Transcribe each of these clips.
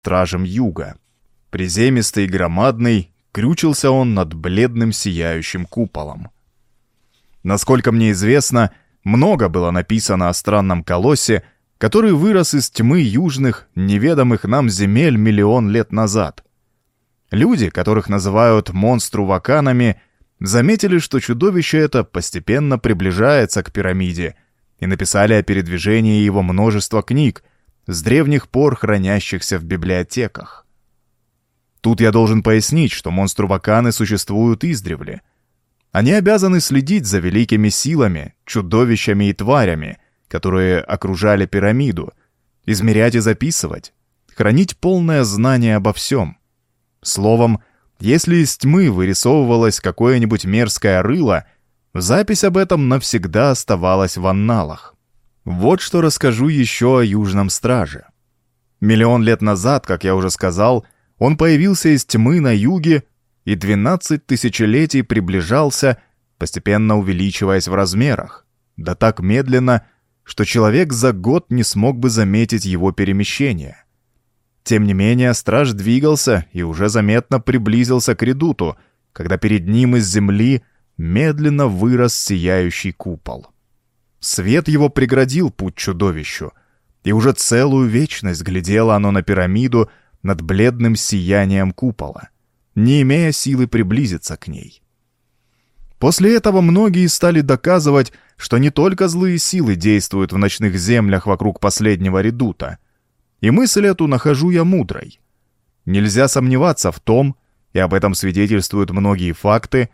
стражем юга. Приземистый и громадный, крючился он над бледным сияющим куполом. Насколько мне известно, много было написано о странном колоссе, который вырос из тьмы южных, неведомых нам земель миллион лет назад. Люди, которых называют монструваканами, заметили, что чудовище это постепенно приближается к пирамиде, и написали о передвижении его множество книг, с древних пор хранящихся в библиотеках. Тут я должен пояснить, что монструваканы существуют издревле. Они обязаны следить за великими силами, чудовищами и тварями, которые окружали пирамиду, измерять и записывать, хранить полное знание обо всем. Словом, если из тьмы вырисовывалось какое-нибудь мерзкое рыло, запись об этом навсегда оставалась в анналах. Вот что расскажу еще о Южном Страже. Миллион лет назад, как я уже сказал, он появился из тьмы на юге и 12 тысячелетий приближался, постепенно увеличиваясь в размерах, да так медленно, что человек за год не смог бы заметить его перемещение. Тем не менее, страж двигался и уже заметно приблизился к редуту, когда перед ним из земли медленно вырос сияющий купол. Свет его преградил путь чудовищу, и уже целую вечность глядело оно на пирамиду, над бледным сиянием купола, не имея силы приблизиться к ней. После этого многие стали доказывать, что не только злые силы действуют в ночных землях вокруг последнего редута. И мысль эту нахожу я мудрой. Нельзя сомневаться в том, и об этом свидетельствуют многие факты,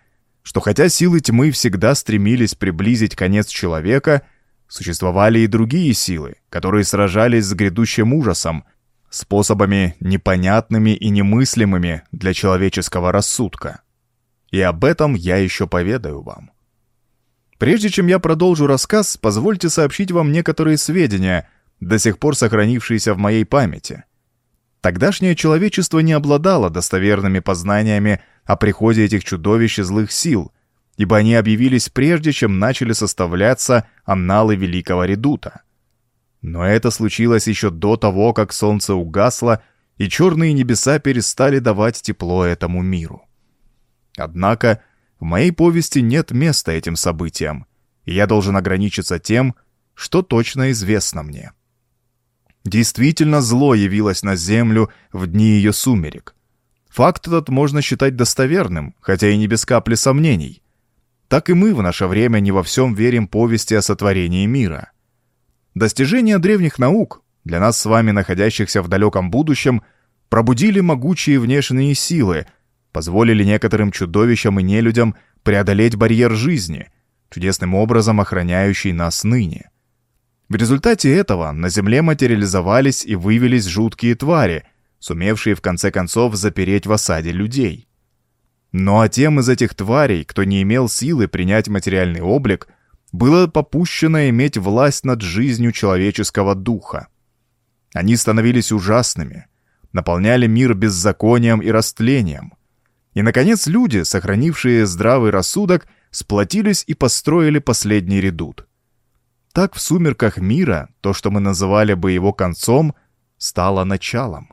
что хотя силы тьмы всегда стремились приблизить конец человека, существовали и другие силы, которые сражались с грядущим ужасом, способами непонятными и немыслимыми для человеческого рассудка. И об этом я еще поведаю вам. Прежде чем я продолжу рассказ, позвольте сообщить вам некоторые сведения, до сих пор сохранившиеся в моей памяти. Тогдашнее человечество не обладало достоверными познаниями о приходе этих чудовищ и злых сил, ибо они объявились прежде, чем начали составляться анналы Великого Редута. Но это случилось еще до того, как солнце угасло, и черные небеса перестали давать тепло этому миру. Однако в моей повести нет места этим событиям, и я должен ограничиться тем, что точно известно мне. Действительно зло явилось на Землю в дни ее сумерек. Факт этот можно считать достоверным, хотя и не без капли сомнений. Так и мы в наше время не во всем верим повести о сотворении мира. Достижения древних наук, для нас с вами находящихся в далеком будущем, пробудили могучие внешние силы, позволили некоторым чудовищам и нелюдям преодолеть барьер жизни, чудесным образом охраняющий нас ныне. В результате этого на Земле материализовались и вывелись жуткие твари, сумевшие в конце концов запереть в осаде людей. Ну а тем из этих тварей, кто не имел силы принять материальный облик, было попущено иметь власть над жизнью человеческого духа. Они становились ужасными, наполняли мир беззаконием и растлением. И, наконец, люди, сохранившие здравый рассудок, сплотились и построили последний редут. Так в сумерках мира то, что мы называли бы его концом, стало началом.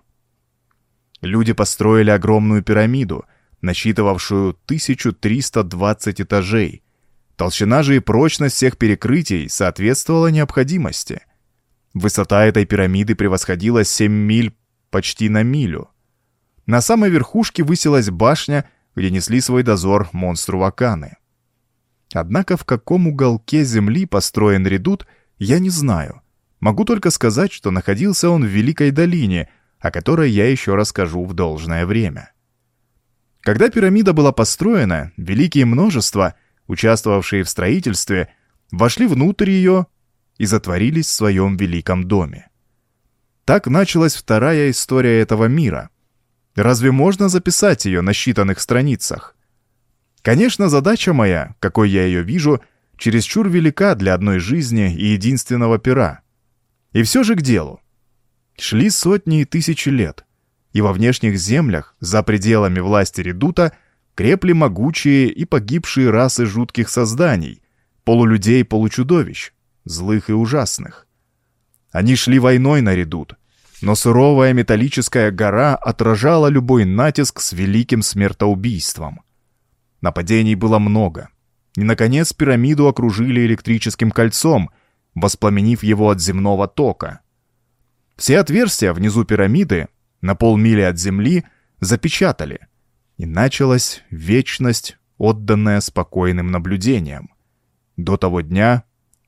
Люди построили огромную пирамиду, насчитывавшую 1320 этажей, Толщина же и прочность всех перекрытий соответствовала необходимости. Высота этой пирамиды превосходила 7 миль почти на милю. На самой верхушке высилась башня, где несли свой дозор монстру Ваканы. Однако в каком уголке земли построен редут, я не знаю. Могу только сказать, что находился он в Великой долине, о которой я еще расскажу в должное время. Когда пирамида была построена, великие множества — участвовавшие в строительстве, вошли внутрь ее и затворились в своем великом доме. Так началась вторая история этого мира. Разве можно записать ее на считанных страницах? Конечно, задача моя, какой я ее вижу, чересчур велика для одной жизни и единственного пера. И все же к делу. Шли сотни и тысячи лет, и во внешних землях, за пределами власти редута, крепли могучие и погибшие расы жутких созданий, полулюдей-получудовищ, злых и ужасных. Они шли войной на редут, но суровая металлическая гора отражала любой натиск с великим смертоубийством. Нападений было много. И, наконец, пирамиду окружили электрическим кольцом, воспламенив его от земного тока. Все отверстия внизу пирамиды, на полмили от земли, запечатали, и началась вечность, отданная спокойным наблюдениям, до того дня,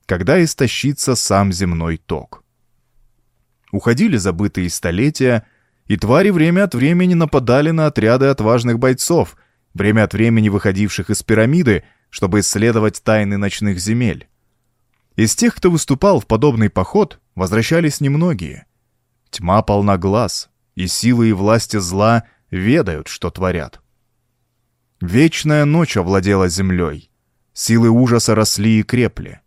когда истощится сам земной ток. Уходили забытые столетия, и твари время от времени нападали на отряды отважных бойцов, время от времени выходивших из пирамиды, чтобы исследовать тайны ночных земель. Из тех, кто выступал в подобный поход, возвращались немногие. Тьма полна глаз, и силы и власти зла ведают, что творят. Вечная ночь овладела землей. Силы ужаса росли и крепли.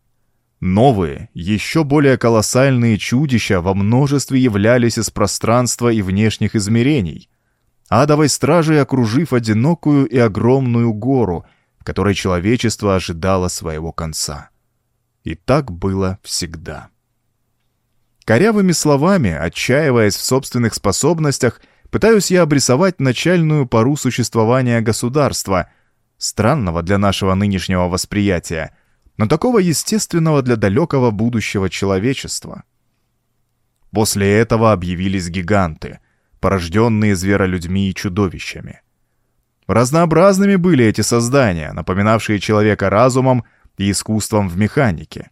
Новые, еще более колоссальные чудища во множестве являлись из пространства и внешних измерений, адовой стражей окружив одинокую и огромную гору, в которой человечество ожидало своего конца. И так было всегда. Корявыми словами, отчаиваясь в собственных способностях, пытаюсь я обрисовать начальную пару существования государства, странного для нашего нынешнего восприятия, но такого естественного для далекого будущего человечества. После этого объявились гиганты, порожденные зверолюдьми и чудовищами. Разнообразными были эти создания, напоминавшие человека разумом и искусством в механике.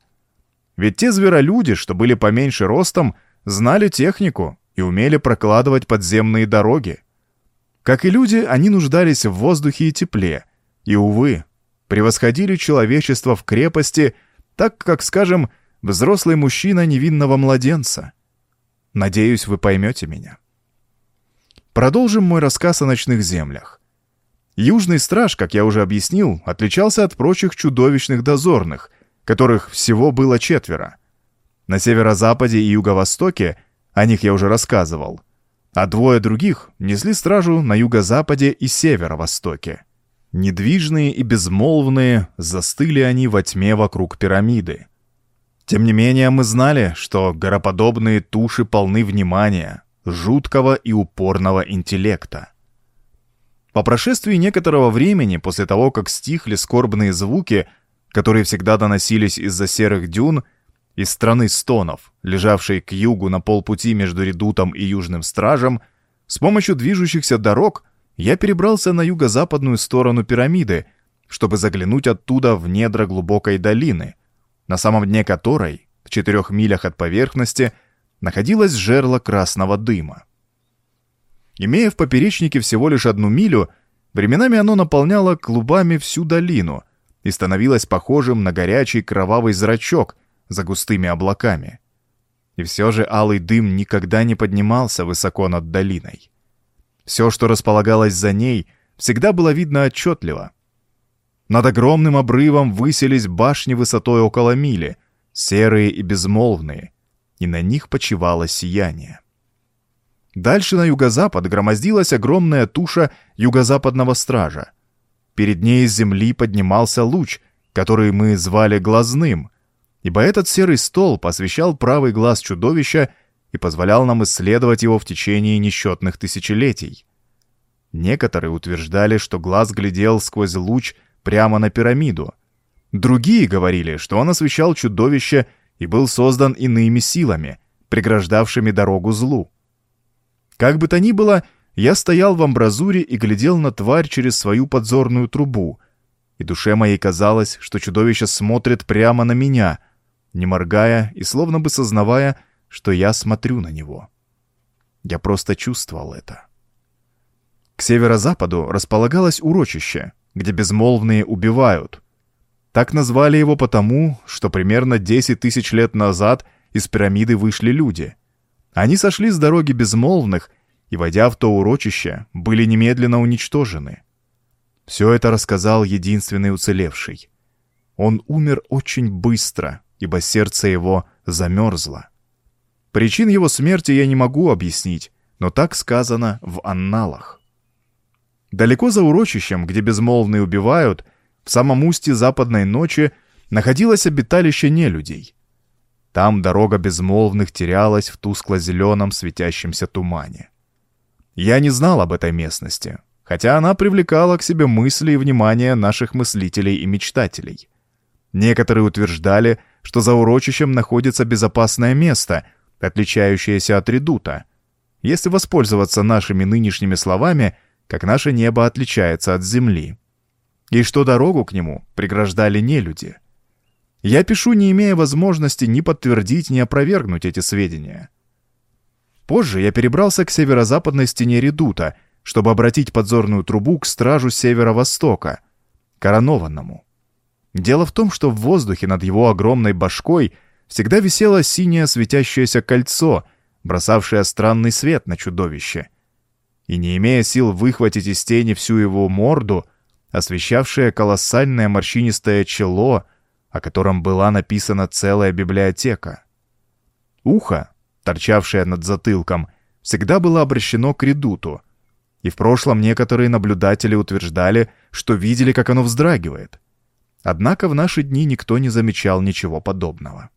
Ведь те зверолюди, что были поменьше ростом, знали технику и умели прокладывать подземные дороги. Как и люди, они нуждались в воздухе и тепле, и, увы, превосходили человечество в крепости, так как, скажем, взрослый мужчина невинного младенца. Надеюсь, вы поймете меня. Продолжим мой рассказ о ночных землях. Южный страж, как я уже объяснил, отличался от прочих чудовищных дозорных, которых всего было четверо. На северо-западе и юго-востоке, о них я уже рассказывал, а двое других несли стражу на юго-западе и северо-востоке. Недвижные и безмолвные застыли они во тьме вокруг пирамиды. Тем не менее мы знали, что гороподобные туши полны внимания, жуткого и упорного интеллекта. По прошествии некоторого времени, после того, как стихли скорбные звуки, которые всегда доносились из-за серых дюн, из страны стонов, лежавшей к югу на полпути между Редутом и Южным Стражем, с помощью движущихся дорог – я перебрался на юго-западную сторону пирамиды, чтобы заглянуть оттуда в недра глубокой долины, на самом дне которой, в четырех милях от поверхности, находилось жерло красного дыма. Имея в поперечнике всего лишь одну милю, временами оно наполняло клубами всю долину и становилось похожим на горячий кровавый зрачок за густыми облаками. И все же алый дым никогда не поднимался высоко над долиной. Все, что располагалось за ней, всегда было видно отчетливо. Над огромным обрывом высились башни высотой около мили, серые и безмолвные, и на них почивало сияние. Дальше на юго-запад громоздилась огромная туша юго-западного стража. Перед ней из земли поднимался луч, который мы звали глазным, ибо этот серый стол посвящал правый глаз чудовища и позволял нам исследовать его в течение несчетных тысячелетий. Некоторые утверждали, что глаз глядел сквозь луч прямо на пирамиду. Другие говорили, что он освещал чудовище и был создан иными силами, преграждавшими дорогу злу. Как бы то ни было, я стоял в амбразуре и глядел на тварь через свою подзорную трубу, и душе моей казалось, что чудовище смотрит прямо на меня, не моргая и словно бы сознавая, что я смотрю на него. Я просто чувствовал это. К северо-западу располагалось урочище, где безмолвные убивают. Так назвали его потому, что примерно 10 тысяч лет назад из пирамиды вышли люди. Они сошли с дороги безмолвных и, войдя в то урочище, были немедленно уничтожены. Все это рассказал единственный уцелевший. Он умер очень быстро, ибо сердце его замерзло. Причин его смерти я не могу объяснить, но так сказано в анналах. Далеко за урочищем, где безмолвные убивают, в самом устье западной ночи находилось обиталище нелюдей. Там дорога безмолвных терялась в тускло-зеленом светящемся тумане. Я не знал об этой местности, хотя она привлекала к себе мысли и внимание наших мыслителей и мечтателей. Некоторые утверждали, что за урочищем находится безопасное место, отличающееся от редута. Если воспользоваться нашими нынешними словами, как наше небо отличается от земли. И что дорогу к нему преграждали не люди. Я пишу, не имея возможности ни подтвердить, ни опровергнуть эти сведения. Позже я перебрался к северо-западной стене редута — чтобы обратить подзорную трубу к стражу северо-востока, коронованному. Дело в том, что в воздухе над его огромной башкой всегда висело синее светящееся кольцо, бросавшее странный свет на чудовище. И не имея сил выхватить из тени всю его морду, освещавшее колоссальное морщинистое чело, о котором была написана целая библиотека. Ухо, торчавшее над затылком, всегда было обращено к редуту, и в прошлом некоторые наблюдатели утверждали, что видели, как оно вздрагивает. Однако в наши дни никто не замечал ничего подобного.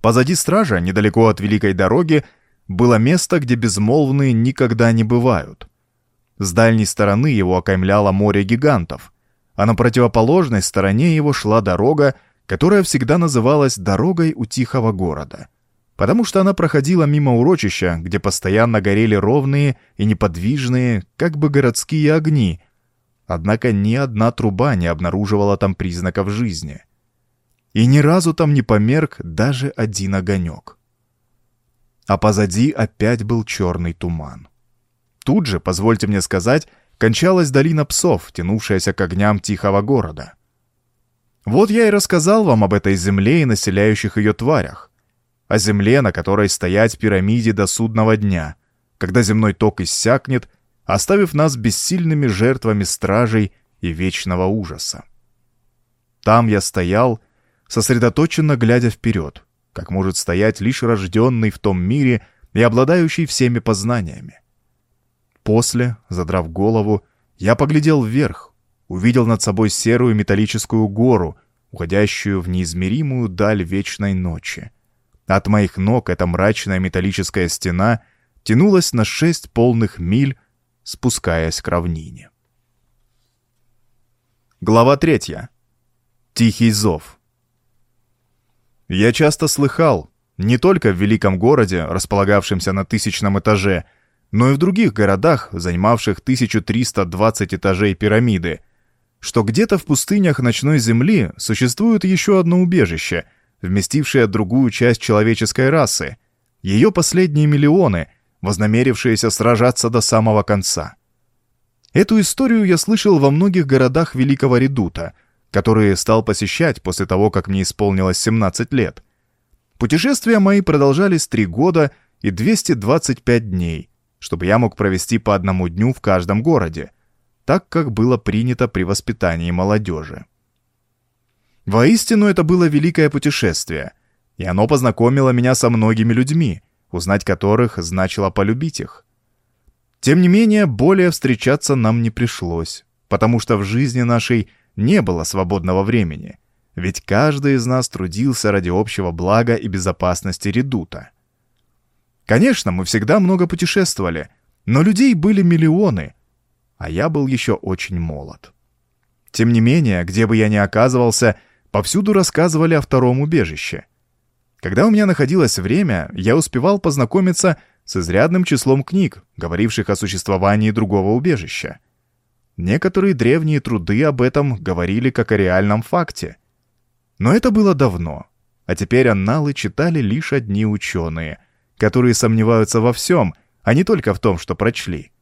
Позади стража, недалеко от Великой дороги, было место, где безмолвные никогда не бывают. С дальней стороны его окаймляло море гигантов, а на противоположной стороне его шла дорога, которая всегда называлась «дорогой у тихого города», потому что она проходила мимо урочища, где постоянно горели ровные и неподвижные, как бы городские огни, однако ни одна труба не обнаруживала там признаков жизни. И ни разу там не померк даже один огонек. А позади опять был черный туман. Тут же, позвольте мне сказать, кончалась долина псов, тянувшаяся к огням тихого города. Вот я и рассказал вам об этой земле и населяющих ее тварях о земле, на которой стоять пирамиде до судного дня, когда земной ток иссякнет, оставив нас бессильными жертвами стражей и вечного ужаса. Там я стоял, сосредоточенно глядя вперед, как может стоять лишь рожденный в том мире и обладающий всеми познаниями. После, задрав голову, я поглядел вверх, увидел над собой серую металлическую гору, уходящую в неизмеримую даль вечной ночи — от моих ног эта мрачная металлическая стена тянулась на шесть полных миль, спускаясь к равнине. Глава третья. Тихий зов. Я часто слыхал, не только в великом городе, располагавшемся на тысячном этаже, но и в других городах, занимавших 1320 этажей пирамиды, что где-то в пустынях ночной земли существует еще одно убежище — вместившая другую часть человеческой расы, ее последние миллионы, вознамерившиеся сражаться до самого конца. Эту историю я слышал во многих городах Великого Редута, которые стал посещать после того, как мне исполнилось 17 лет. Путешествия мои продолжались 3 года и 225 дней, чтобы я мог провести по одному дню в каждом городе, так как было принято при воспитании молодежи. Воистину это было великое путешествие, и оно познакомило меня со многими людьми, узнать которых значило полюбить их. Тем не менее, более встречаться нам не пришлось, потому что в жизни нашей не было свободного времени, ведь каждый из нас трудился ради общего блага и безопасности редута. Конечно, мы всегда много путешествовали, но людей были миллионы, а я был еще очень молод. Тем не менее, где бы я ни оказывался — Повсюду рассказывали о втором убежище. Когда у меня находилось время, я успевал познакомиться с изрядным числом книг, говоривших о существовании другого убежища. Некоторые древние труды об этом говорили как о реальном факте. Но это было давно, а теперь анналы читали лишь одни ученые, которые сомневаются во всем, а не только в том, что прочли.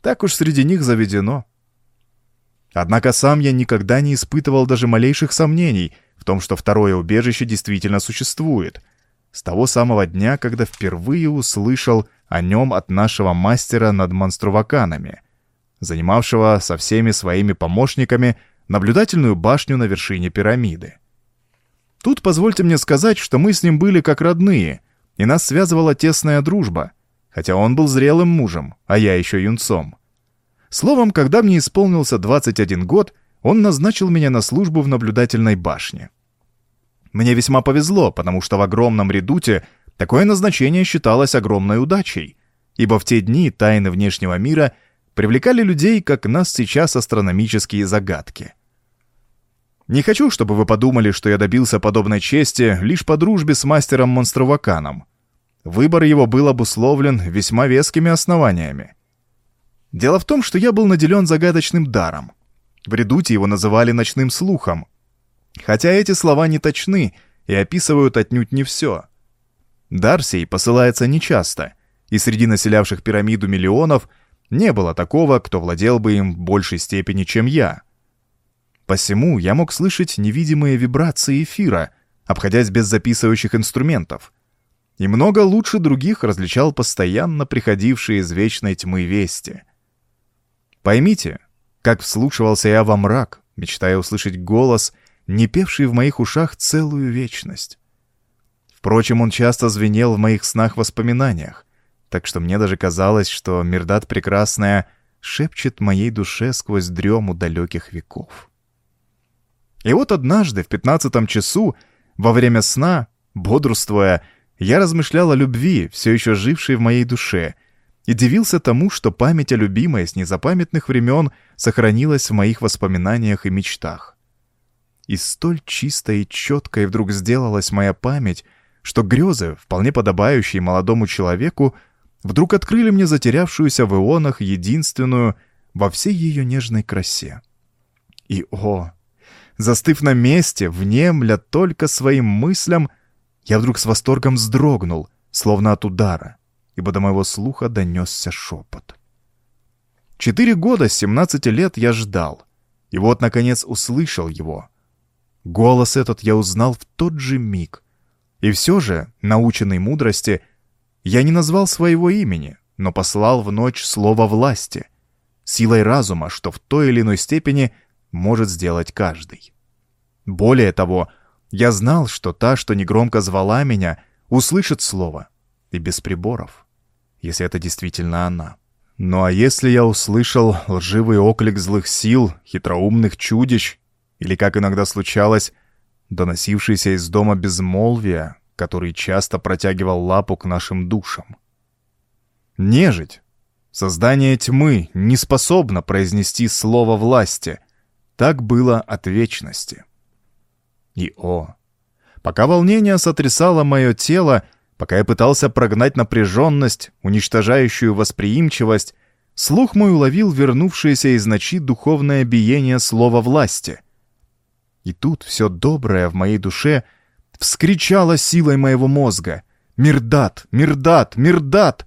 Так уж среди них заведено. Однако сам я никогда не испытывал даже малейших сомнений в том, что второе убежище действительно существует. С того самого дня, когда впервые услышал о нем от нашего мастера над монструваканами, занимавшего со всеми своими помощниками наблюдательную башню на вершине пирамиды. Тут позвольте мне сказать, что мы с ним были как родные, и нас связывала тесная дружба, хотя он был зрелым мужем, а я еще юнцом. Словом, когда мне исполнился 21 год, он назначил меня на службу в наблюдательной башне. Мне весьма повезло, потому что в огромном редуте такое назначение считалось огромной удачей, ибо в те дни тайны внешнего мира привлекали людей, как нас сейчас астрономические загадки. Не хочу, чтобы вы подумали, что я добился подобной чести лишь по дружбе с мастером Монстроваканом. Выбор его был обусловлен весьма вескими основаниями. Дело в том, что я был наделен загадочным даром. В редуте его называли ночным слухом, Хотя эти слова не точны и описывают отнюдь не все. Дарсий посылается нечасто, и среди населявших пирамиду миллионов не было такого, кто владел бы им в большей степени, чем я. Посему я мог слышать невидимые вибрации эфира, обходясь без записывающих инструментов, и много лучше других различал постоянно приходившие из вечной тьмы вести. Поймите, как вслушивался я во мрак, мечтая услышать голос — не певший в моих ушах целую вечность. Впрочем, он часто звенел в моих снах-воспоминаниях, так что мне даже казалось, что Мирдат Прекрасная шепчет моей душе сквозь дрему далеких веков. И вот однажды, в пятнадцатом часу, во время сна, бодрствуя, я размышлял о любви, все еще жившей в моей душе, и дивился тому, что память о любимой с незапамятных времен сохранилась в моих воспоминаниях и мечтах. И столь чистой и четкой вдруг сделалась моя память, что грезы, вполне подобающие молодому человеку, вдруг открыли мне затерявшуюся в ионах единственную во всей ее нежной красе. И, о, застыв на месте, внемля только своим мыслям, я вдруг с восторгом вздрогнул, словно от удара, ибо до моего слуха донесся шепот. Четыре года с лет я ждал, и вот, наконец, услышал его — Голос этот я узнал в тот же миг. И все же, наученный мудрости, я не назвал своего имени, но послал в ночь слово власти, силой разума, что в той или иной степени может сделать каждый. Более того, я знал, что та, что негромко звала меня, услышит слово, и без приборов, если это действительно она. Ну а если я услышал лживый оклик злых сил, хитроумных чудищ, или, как иногда случалось, доносившийся из дома безмолвия, который часто протягивал лапу к нашим душам. Нежить, создание тьмы, не способно произнести слово власти. Так было от вечности. И о, пока волнение сотрясало мое тело, пока я пытался прогнать напряженность, уничтожающую восприимчивость, слух мой уловил вернувшееся из ночи духовное биение слова власти — и тут все доброе в моей душе вскричало силой моего мозга. «Мирдат! Мирдат! Мирдат!»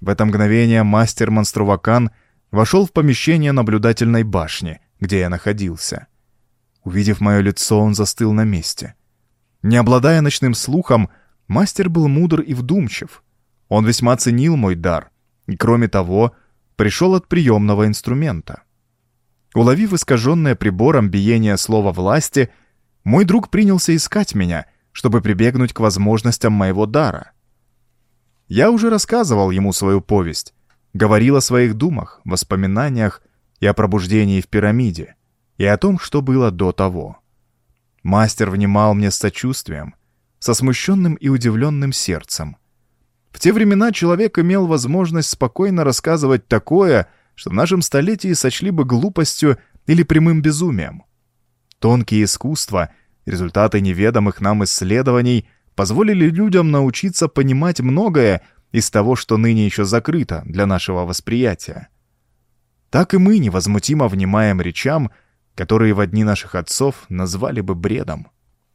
В это мгновение мастер Монструвакан вошел в помещение наблюдательной башни, где я находился. Увидев мое лицо, он застыл на месте. Не обладая ночным слухом, мастер был мудр и вдумчив. Он весьма ценил мой дар, и, кроме того, пришел от приемного инструмента. Уловив искаженное прибором биение слова власти, мой друг принялся искать меня, чтобы прибегнуть к возможностям моего дара. Я уже рассказывал ему свою повесть, говорил о своих думах, воспоминаниях и о пробуждении в пирамиде, и о том, что было до того. Мастер внимал мне с сочувствием, со смущенным и удивленным сердцем. В те времена человек имел возможность спокойно рассказывать такое, что в нашем столетии сочли бы глупостью или прямым безумием. Тонкие искусства, результаты неведомых нам исследований, позволили людям научиться понимать многое из того, что ныне еще закрыто для нашего восприятия. Так и мы невозмутимо внимаем речам, которые в дни наших отцов назвали бы бредом.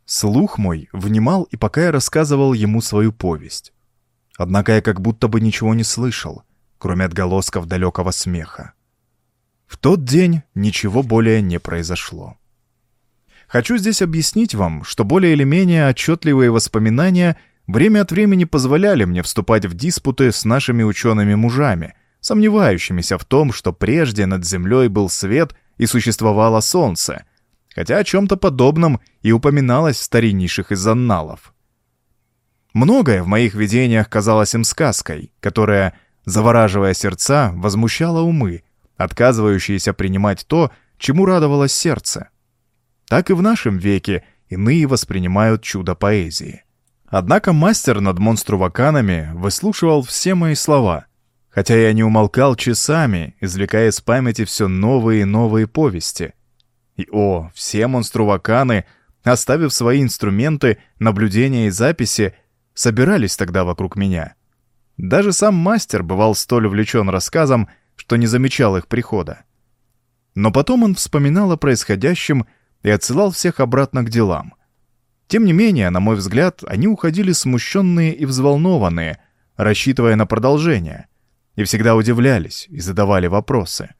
Слух мой внимал и пока я рассказывал ему свою повесть. Однако я как будто бы ничего не слышал — кроме отголосков далекого смеха. В тот день ничего более не произошло. Хочу здесь объяснить вам, что более или менее отчетливые воспоминания время от времени позволяли мне вступать в диспуты с нашими учеными-мужами, сомневающимися в том, что прежде над Землей был свет и существовало Солнце, хотя о чем-то подобном и упоминалось в стариннейших из анналов. Многое в моих видениях казалось им сказкой, которая завораживая сердца, возмущала умы, отказывающиеся принимать то, чему радовалось сердце. Так и в нашем веке иные воспринимают чудо поэзии. Однако мастер над монструваканами выслушивал все мои слова, хотя я не умолкал часами, извлекая из памяти все новые и новые повести. И о, все монструваканы, оставив свои инструменты, наблюдения и записи, собирались тогда вокруг меня. Даже сам мастер бывал столь увлечен рассказом, что не замечал их прихода. Но потом он вспоминал о происходящем и отсылал всех обратно к делам. Тем не менее, на мой взгляд, они уходили смущенные и взволнованные, рассчитывая на продолжение, и всегда удивлялись и задавали вопросы.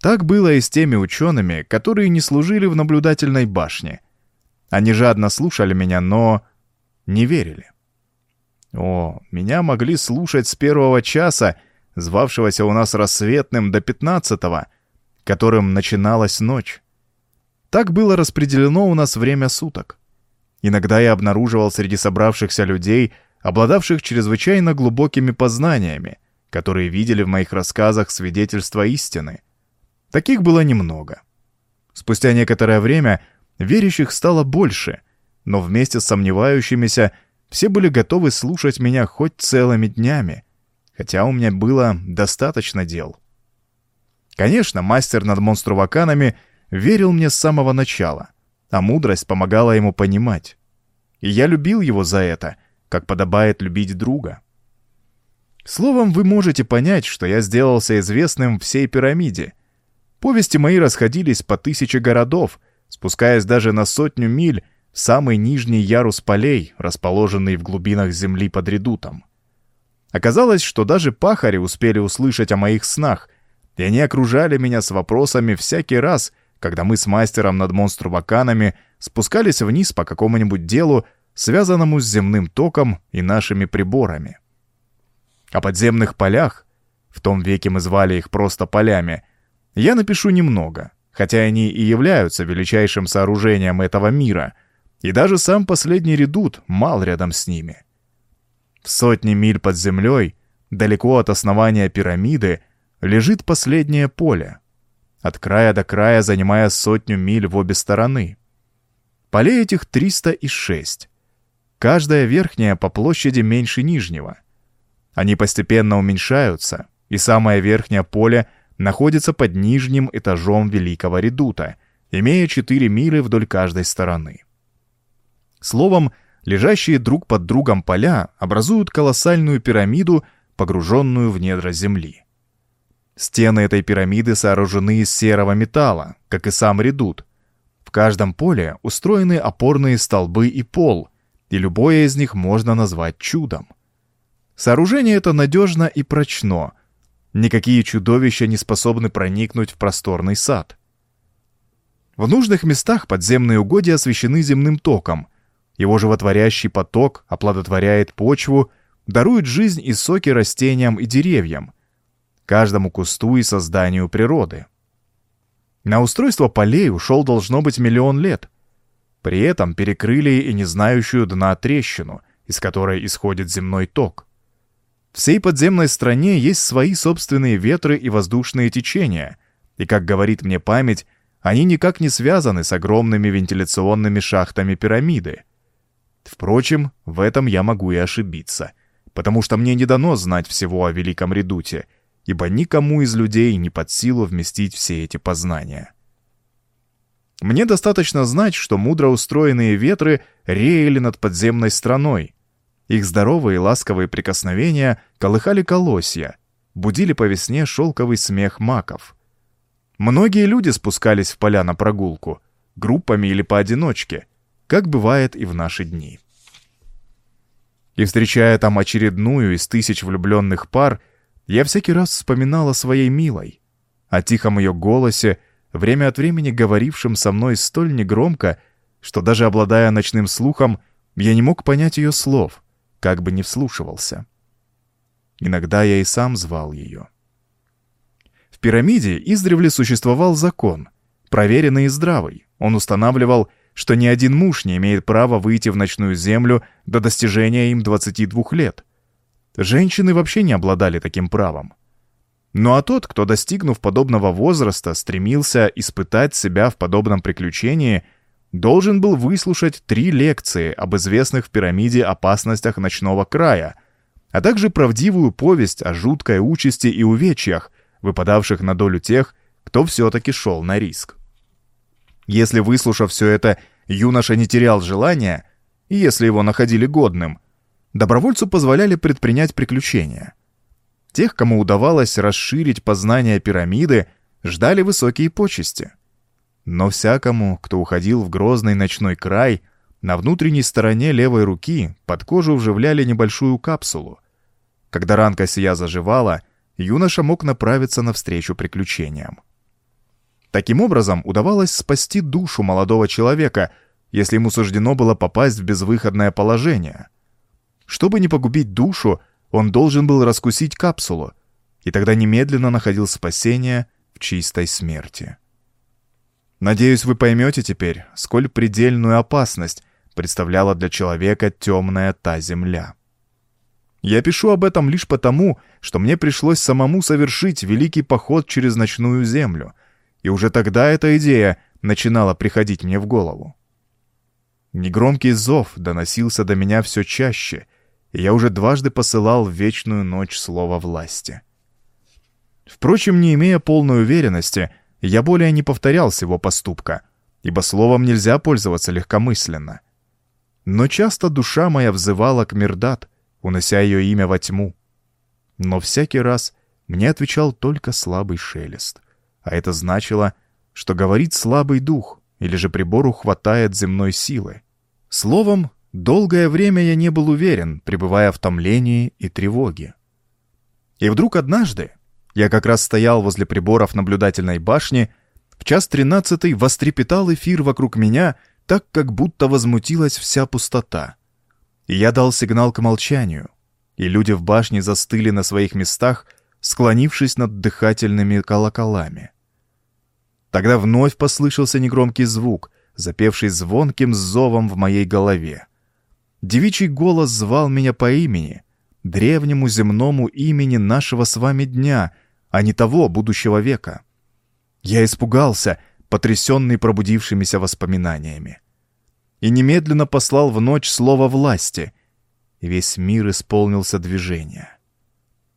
Так было и с теми учеными, которые не служили в наблюдательной башне. Они жадно слушали меня, но не верили. О, меня могли слушать с первого часа, звавшегося у нас рассветным, до пятнадцатого, которым начиналась ночь. Так было распределено у нас время суток. Иногда я обнаруживал среди собравшихся людей, обладавших чрезвычайно глубокими познаниями, которые видели в моих рассказах свидетельства истины. Таких было немного. Спустя некоторое время верящих стало больше, но вместе с сомневающимися все были готовы слушать меня хоть целыми днями, хотя у меня было достаточно дел. Конечно, мастер над монструваканами верил мне с самого начала, а мудрость помогала ему понимать. И я любил его за это, как подобает любить друга. Словом, вы можете понять, что я сделался известным всей пирамиде. Повести мои расходились по тысяче городов, спускаясь даже на сотню миль самый нижний ярус полей, расположенный в глубинах земли под редутом. Оказалось, что даже пахари успели услышать о моих снах, и они окружали меня с вопросами всякий раз, когда мы с мастером над монструваканами спускались вниз по какому-нибудь делу, связанному с земным током и нашими приборами. О подземных полях, в том веке мы звали их просто полями, я напишу немного, хотя они и являются величайшим сооружением этого мира — и даже сам последний редут мал рядом с ними. В сотни миль под землей, далеко от основания пирамиды, лежит последнее поле, от края до края занимая сотню миль в обе стороны. Полей этих 306. Каждая верхняя по площади меньше нижнего. Они постепенно уменьшаются, и самое верхнее поле находится под нижним этажом Великого Редута, имея 4 мили вдоль каждой стороны. Словом, лежащие друг под другом поля образуют колоссальную пирамиду, погруженную в недра земли. Стены этой пирамиды сооружены из серого металла, как и сам редут. В каждом поле устроены опорные столбы и пол, и любое из них можно назвать чудом. Сооружение это надежно и прочно. Никакие чудовища не способны проникнуть в просторный сад. В нужных местах подземные угодья освещены земным током, его животворящий поток оплодотворяет почву, дарует жизнь и соки растениям и деревьям, каждому кусту и созданию природы. На устройство полей ушел должно быть миллион лет. При этом перекрыли и не знающую дна трещину, из которой исходит земной ток. Всей подземной стране есть свои собственные ветры и воздушные течения, и, как говорит мне память, они никак не связаны с огромными вентиляционными шахтами пирамиды. Впрочем, в этом я могу и ошибиться, потому что мне не дано знать всего о Великом Редуте, ибо никому из людей не под силу вместить все эти познания. Мне достаточно знать, что мудро устроенные ветры реяли над подземной страной. Их здоровые ласковые прикосновения колыхали колосья, будили по весне шелковый смех маков. Многие люди спускались в поля на прогулку, группами или поодиночке — как бывает и в наши дни. И встречая там очередную из тысяч влюбленных пар, я всякий раз вспоминал о своей милой, о тихом ее голосе, время от времени говорившем со мной столь негромко, что даже обладая ночным слухом, я не мог понять ее слов, как бы не вслушивался. Иногда я и сам звал ее. В пирамиде издревле существовал закон, проверенный и здравый. Он устанавливал, что ни один муж не имеет права выйти в ночную землю до достижения им 22 лет. Женщины вообще не обладали таким правом. Ну а тот, кто, достигнув подобного возраста, стремился испытать себя в подобном приключении, должен был выслушать три лекции об известных в пирамиде опасностях ночного края, а также правдивую повесть о жуткой участи и увечьях, выпадавших на долю тех, кто все-таки шел на риск. Если, выслушав все это, юноша не терял желания, и если его находили годным, добровольцу позволяли предпринять приключения. Тех, кому удавалось расширить познание пирамиды, ждали высокие почести. Но всякому, кто уходил в грозный ночной край, на внутренней стороне левой руки под кожу вживляли небольшую капсулу. Когда ранка сия заживала, юноша мог направиться навстречу приключениям. Таким образом, удавалось спасти душу молодого человека, если ему суждено было попасть в безвыходное положение. Чтобы не погубить душу, он должен был раскусить капсулу, и тогда немедленно находил спасение в чистой смерти. Надеюсь, вы поймете теперь, сколь предельную опасность представляла для человека темная та земля. Я пишу об этом лишь потому, что мне пришлось самому совершить великий поход через ночную землю — и уже тогда эта идея начинала приходить мне в голову. Негромкий зов доносился до меня все чаще, и я уже дважды посылал в вечную ночь слово власти. Впрочем, не имея полной уверенности, я более не повторял всего поступка, ибо словом нельзя пользоваться легкомысленно. Но часто душа моя взывала к Мирдат, унося ее имя во тьму. Но всякий раз мне отвечал только слабый шелест — а это значило, что говорит слабый дух, или же прибору хватает земной силы. Словом, долгое время я не был уверен, пребывая в томлении и тревоге. И вдруг однажды, я как раз стоял возле приборов наблюдательной башни, в час тринадцатый вострепетал эфир вокруг меня, так как будто возмутилась вся пустота. И я дал сигнал к молчанию, и люди в башне застыли на своих местах, склонившись над дыхательными колоколами. Тогда вновь послышался негромкий звук, запевший звонким зовом в моей голове. Девичий голос звал меня по имени, древнему земному имени нашего с вами дня, а не того будущего века. Я испугался, потрясенный пробудившимися воспоминаниями. И немедленно послал в ночь слово власти, весь мир исполнился движения.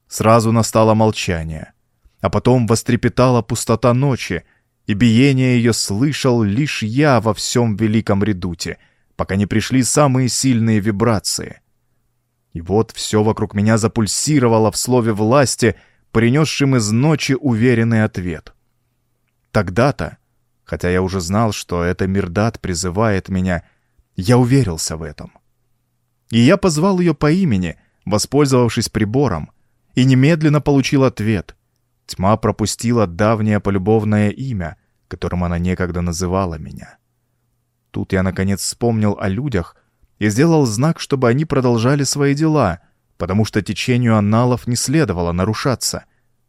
Сразу настало молчание, а потом вострепетала пустота ночи, и биение ее слышал лишь я во всем великом редуте, пока не пришли самые сильные вибрации. И вот все вокруг меня запульсировало в слове власти, принесшим из ночи уверенный ответ. Тогда-то, хотя я уже знал, что это Мирдат призывает меня, я уверился в этом. И я позвал ее по имени, воспользовавшись прибором, и немедленно получил ответ. Тьма пропустила давнее полюбовное имя, которым она некогда называла меня. Тут я, наконец, вспомнил о людях и сделал знак, чтобы они продолжали свои дела, потому что течению анналов не следовало нарушаться,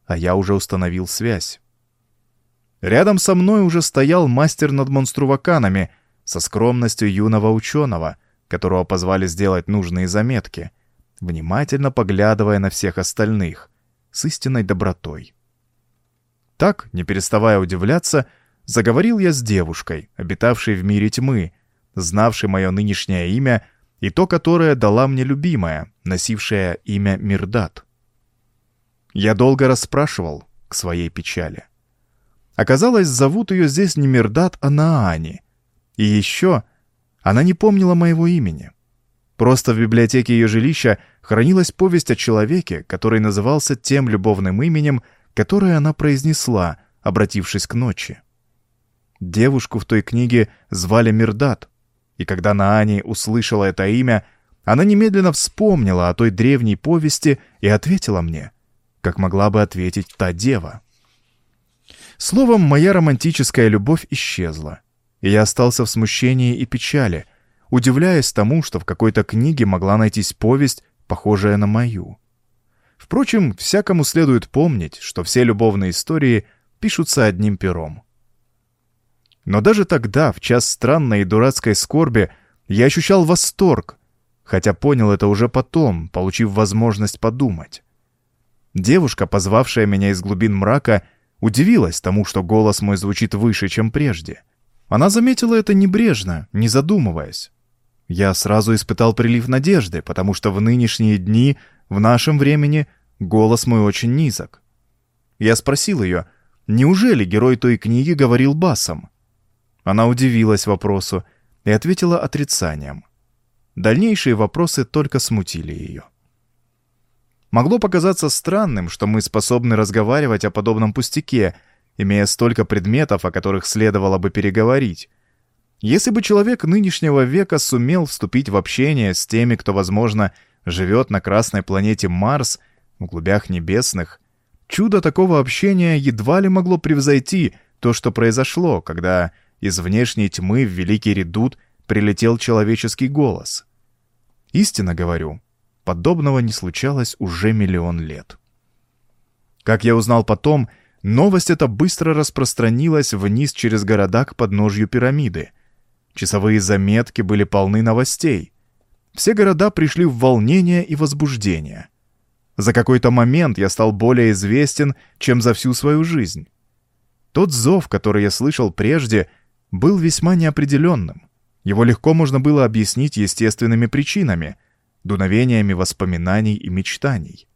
а я уже установил связь. Рядом со мной уже стоял мастер над монструваканами со скромностью юного ученого, которого позвали сделать нужные заметки, внимательно поглядывая на всех остальных, с истинной добротой. Так, не переставая удивляться, заговорил я с девушкой, обитавшей в мире тьмы, знавшей мое нынешнее имя и то, которое дала мне любимая, носившая имя Мирдат. Я долго расспрашивал к своей печали. Оказалось, зовут ее здесь не Мирдат, а Наани. И еще она не помнила моего имени. Просто в библиотеке ее жилища хранилась повесть о человеке, который назывался тем любовным именем, которое она произнесла, обратившись к ночи. Девушку в той книге звали Мирдат, и когда Наани услышала это имя, она немедленно вспомнила о той древней повести и ответила мне, как могла бы ответить та дева. Словом, моя романтическая любовь исчезла, и я остался в смущении и печали, удивляясь тому, что в какой-то книге могла найтись повесть, похожая на мою. Впрочем, всякому следует помнить, что все любовные истории пишутся одним пером. Но даже тогда, в час странной и дурацкой скорби, я ощущал восторг, хотя понял это уже потом, получив возможность подумать. Девушка, позвавшая меня из глубин мрака, удивилась тому, что голос мой звучит выше, чем прежде. Она заметила это небрежно, не задумываясь. Я сразу испытал прилив надежды, потому что в нынешние дни, в нашем времени, голос мой очень низок. Я спросил ее, неужели герой той книги говорил басом? Она удивилась вопросу и ответила отрицанием. Дальнейшие вопросы только смутили ее. Могло показаться странным, что мы способны разговаривать о подобном пустяке, имея столько предметов, о которых следовало бы переговорить. Если бы человек нынешнего века сумел вступить в общение с теми, кто, возможно, живет на красной планете Марс, в глубях небесных, чудо такого общения едва ли могло превзойти то, что произошло, когда из внешней тьмы в Великий Редут прилетел человеческий голос. Истинно говорю, подобного не случалось уже миллион лет. Как я узнал потом, новость эта быстро распространилась вниз через города к подножью пирамиды. Часовые заметки были полны новостей. Все города пришли в волнение и возбуждение. За какой-то момент я стал более известен, чем за всю свою жизнь. Тот зов, который я слышал прежде, был весьма неопределенным. Его легко можно было объяснить естественными причинами, дуновениями воспоминаний и мечтаний.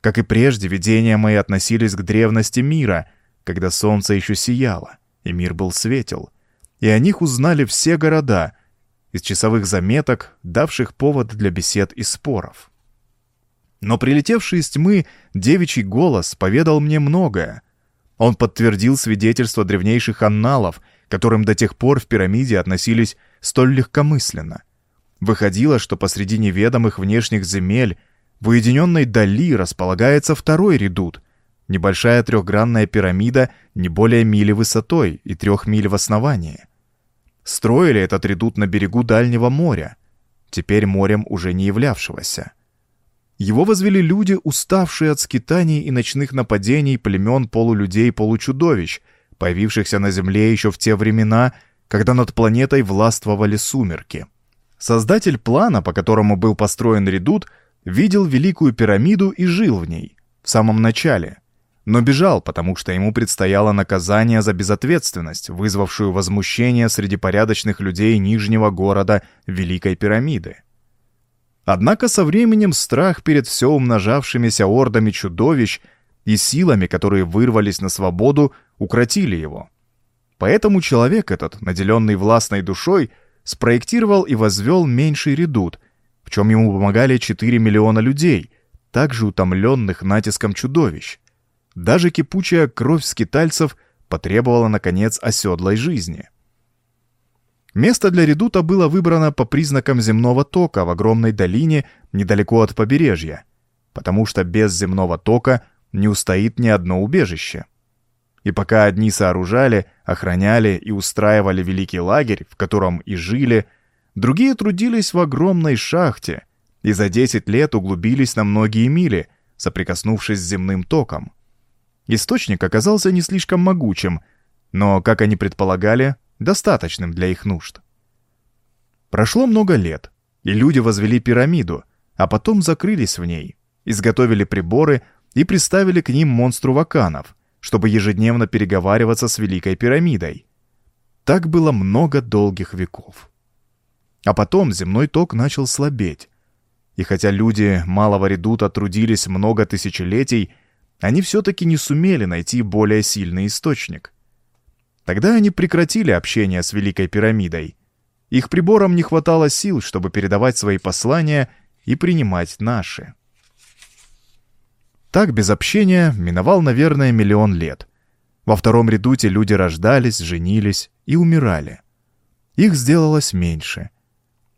Как и прежде, видения мои относились к древности мира, когда солнце еще сияло, и мир был светел — и о них узнали все города, из часовых заметок, давших повод для бесед и споров. Но прилетевший из тьмы девичий голос поведал мне многое. Он подтвердил свидетельства древнейших анналов, которым до тех пор в пирамиде относились столь легкомысленно. Выходило, что посреди неведомых внешних земель в уединенной дали располагается второй редут, небольшая трехгранная пирамида не более мили высотой и трех миль в основании. Строили этот редут на берегу Дальнего моря, теперь морем уже не являвшегося. Его возвели люди, уставшие от скитаний и ночных нападений племен полулюдей-получудовищ, появившихся на Земле еще в те времена, когда над планетой властвовали сумерки. Создатель плана, по которому был построен редут, видел Великую пирамиду и жил в ней, в самом начале – но бежал, потому что ему предстояло наказание за безответственность, вызвавшую возмущение среди порядочных людей Нижнего города Великой пирамиды. Однако со временем страх перед все умножавшимися ордами чудовищ и силами, которые вырвались на свободу, укротили его. Поэтому человек этот, наделенный властной душой, спроектировал и возвел меньший редут, в чем ему помогали 4 миллиона людей, также утомленных натиском чудовищ. Даже кипучая кровь скитальцев потребовала, наконец, оседлой жизни. Место для редута было выбрано по признакам земного тока в огромной долине недалеко от побережья, потому что без земного тока не устоит ни одно убежище. И пока одни сооружали, охраняли и устраивали великий лагерь, в котором и жили, другие трудились в огромной шахте и за 10 лет углубились на многие мили, соприкоснувшись с земным током. Источник оказался не слишком могучим, но, как они предполагали, достаточным для их нужд. Прошло много лет, и люди возвели пирамиду, а потом закрылись в ней, изготовили приборы и приставили к ним монстру ваканов, чтобы ежедневно переговариваться с Великой пирамидой. Так было много долгих веков. А потом земной ток начал слабеть, и хотя люди малого редута трудились много тысячелетий, они все-таки не сумели найти более сильный источник. Тогда они прекратили общение с Великой пирамидой. Их приборам не хватало сил, чтобы передавать свои послания и принимать наши. Так без общения миновал, наверное, миллион лет. Во втором редуте люди рождались, женились и умирали. Их сделалось меньше.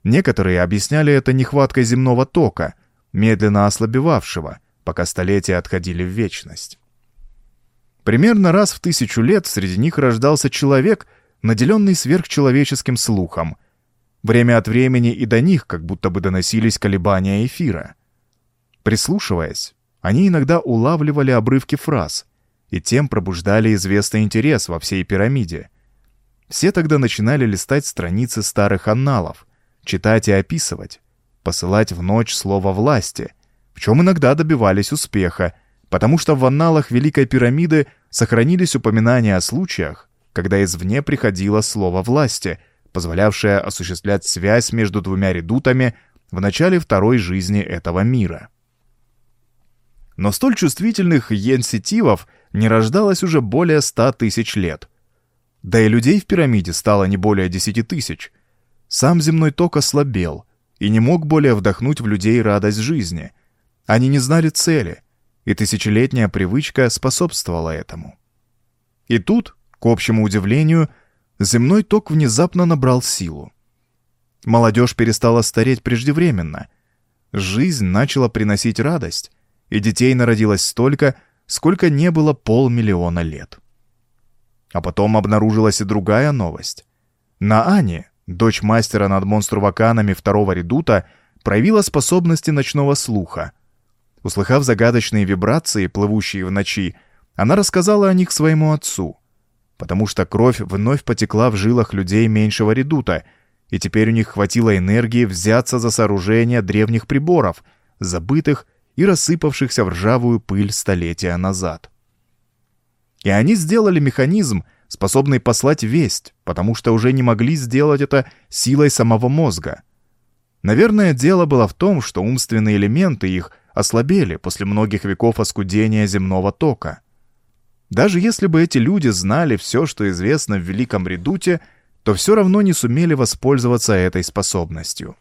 Некоторые объясняли это нехваткой земного тока, медленно ослабевавшего — пока столетия отходили в вечность. Примерно раз в тысячу лет среди них рождался человек, наделенный сверхчеловеческим слухом. Время от времени и до них как будто бы доносились колебания эфира. Прислушиваясь, они иногда улавливали обрывки фраз и тем пробуждали известный интерес во всей пирамиде. Все тогда начинали листать страницы старых анналов, читать и описывать, посылать в ночь слово власти — в чем иногда добивались успеха, потому что в анналах Великой пирамиды сохранились упоминания о случаях, когда извне приходило слово власти, позволявшее осуществлять связь между двумя редутами в начале второй жизни этого мира. Но столь чувствительных йенситивов не рождалось уже более ста тысяч лет. Да и людей в пирамиде стало не более десяти тысяч. Сам земной ток ослабел и не мог более вдохнуть в людей радость жизни. Они не знали цели, и тысячелетняя привычка способствовала этому. И тут, к общему удивлению, земной ток внезапно набрал силу. Молодежь перестала стареть преждевременно. Жизнь начала приносить радость, и детей народилось столько, сколько не было полмиллиона лет. А потом обнаружилась и другая новость. На Ане, дочь мастера над монструваканами второго редута, проявила способности ночного слуха. Услыхав загадочные вибрации, плывущие в ночи, она рассказала о них своему отцу, потому что кровь вновь потекла в жилах людей меньшего редута — и теперь у них хватило энергии взяться за сооружение древних приборов, забытых и рассыпавшихся в ржавую пыль столетия назад. И они сделали механизм, способный послать весть, потому что уже не могли сделать это силой самого мозга. Наверное, дело было в том, что умственные элементы их ослабели после многих веков оскудения земного тока. Даже если бы эти люди знали все, что известно в Великом Редуте — то все равно не сумели воспользоваться этой способностью.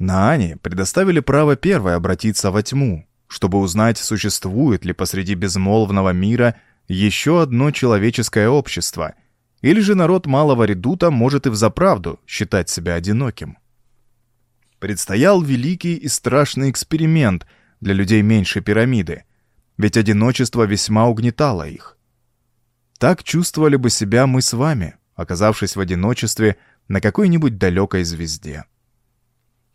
Наане предоставили право первой обратиться во тьму, чтобы узнать, существует ли посреди безмолвного мира еще одно человеческое общество, или же народ малого редута может и взаправду считать себя одиноким. Предстоял великий и страшный эксперимент для людей меньшей пирамиды, ведь одиночество весьма угнетало их. Так чувствовали бы себя мы с вами, оказавшись в одиночестве на какой-нибудь далекой звезде.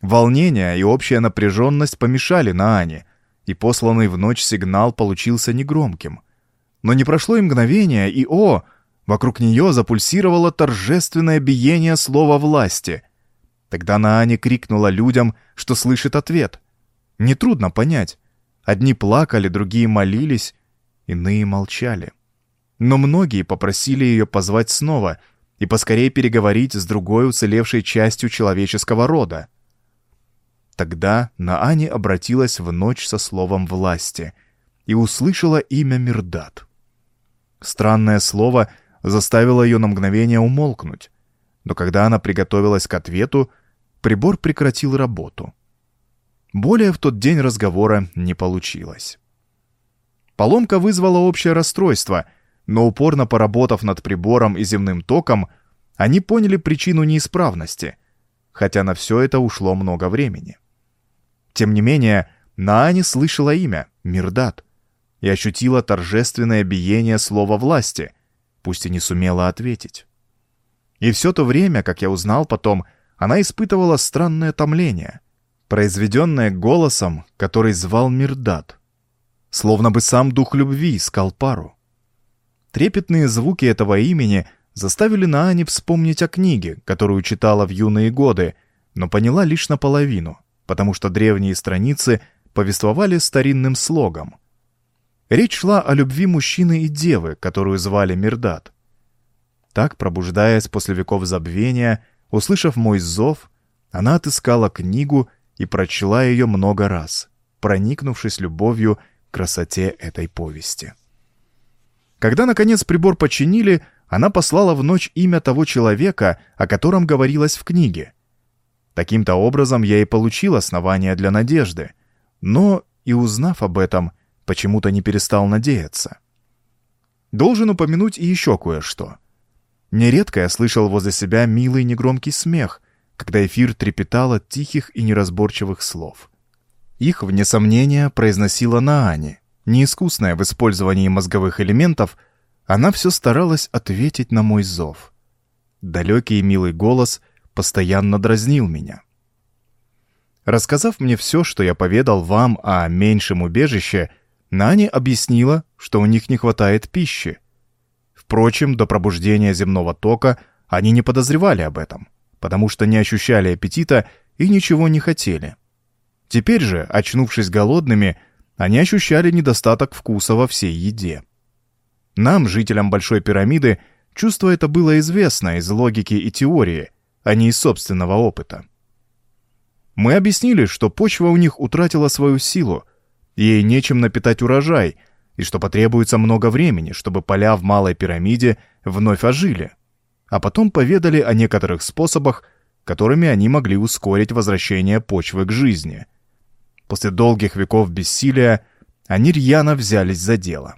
Волнение и общая напряженность помешали Наане, и посланный в ночь сигнал получился негромким. Но не прошло и мгновение, и о, вокруг нее запульсировало торжественное биение слова власти. Тогда Наане крикнула людям, что слышит ответ. Нетрудно понять. Одни плакали, другие молились, иные молчали. Но многие попросили ее позвать снова — и поскорее переговорить с другой уцелевшей частью человеческого рода. Тогда Наани обратилась в ночь со словом власти и услышала имя Мирдат. Странное слово заставило ее на мгновение умолкнуть, но когда она приготовилась к ответу, прибор прекратил работу. Более в тот день разговора не получилось. Поломка вызвала общее расстройство — но упорно поработав над прибором и земным током, они поняли причину неисправности, хотя на все это ушло много времени. Тем не менее, Наани слышала имя Мирдат и ощутила торжественное биение слова власти, пусть и не сумела ответить. И все то время, как я узнал потом, она испытывала странное томление, произведенное голосом, который звал Мирдат, словно бы сам дух любви искал пару. Трепетные звуки этого имени заставили Наани вспомнить о книге, которую читала в юные годы, но поняла лишь наполовину, потому что древние страницы повествовали старинным слогом. Речь шла о любви мужчины и девы, которую звали Мирдат. Так, пробуждаясь после веков забвения, услышав мой зов, она отыскала книгу и прочла ее много раз, проникнувшись любовью к красоте этой повести. Когда, наконец, прибор починили, она послала в ночь имя того человека, о котором говорилось в книге. Таким-то образом я и получил основания для надежды, но, и узнав об этом, почему-то не перестал надеяться. Должен упомянуть и еще кое-что. Нередко я слышал возле себя милый негромкий смех, когда эфир трепетал от тихих и неразборчивых слов. Их, вне сомнения, произносила Наани — неискусная в использовании мозговых элементов, она все старалась ответить на мой зов. Далекий и милый голос постоянно дразнил меня. Рассказав мне все, что я поведал вам о меньшем убежище, Нани объяснила, что у них не хватает пищи. Впрочем, до пробуждения земного тока они не подозревали об этом, потому что не ощущали аппетита и ничего не хотели. Теперь же, очнувшись голодными, они ощущали недостаток вкуса во всей еде. Нам, жителям Большой пирамиды, чувство это было известно из логики и теории, а не из собственного опыта. Мы объяснили, что почва у них утратила свою силу, ей нечем напитать урожай, и что потребуется много времени, чтобы поля в Малой пирамиде вновь ожили. А потом поведали о некоторых способах, которыми они могли ускорить возвращение почвы к жизни. После долгих веков бессилия они рьяно взялись за дело.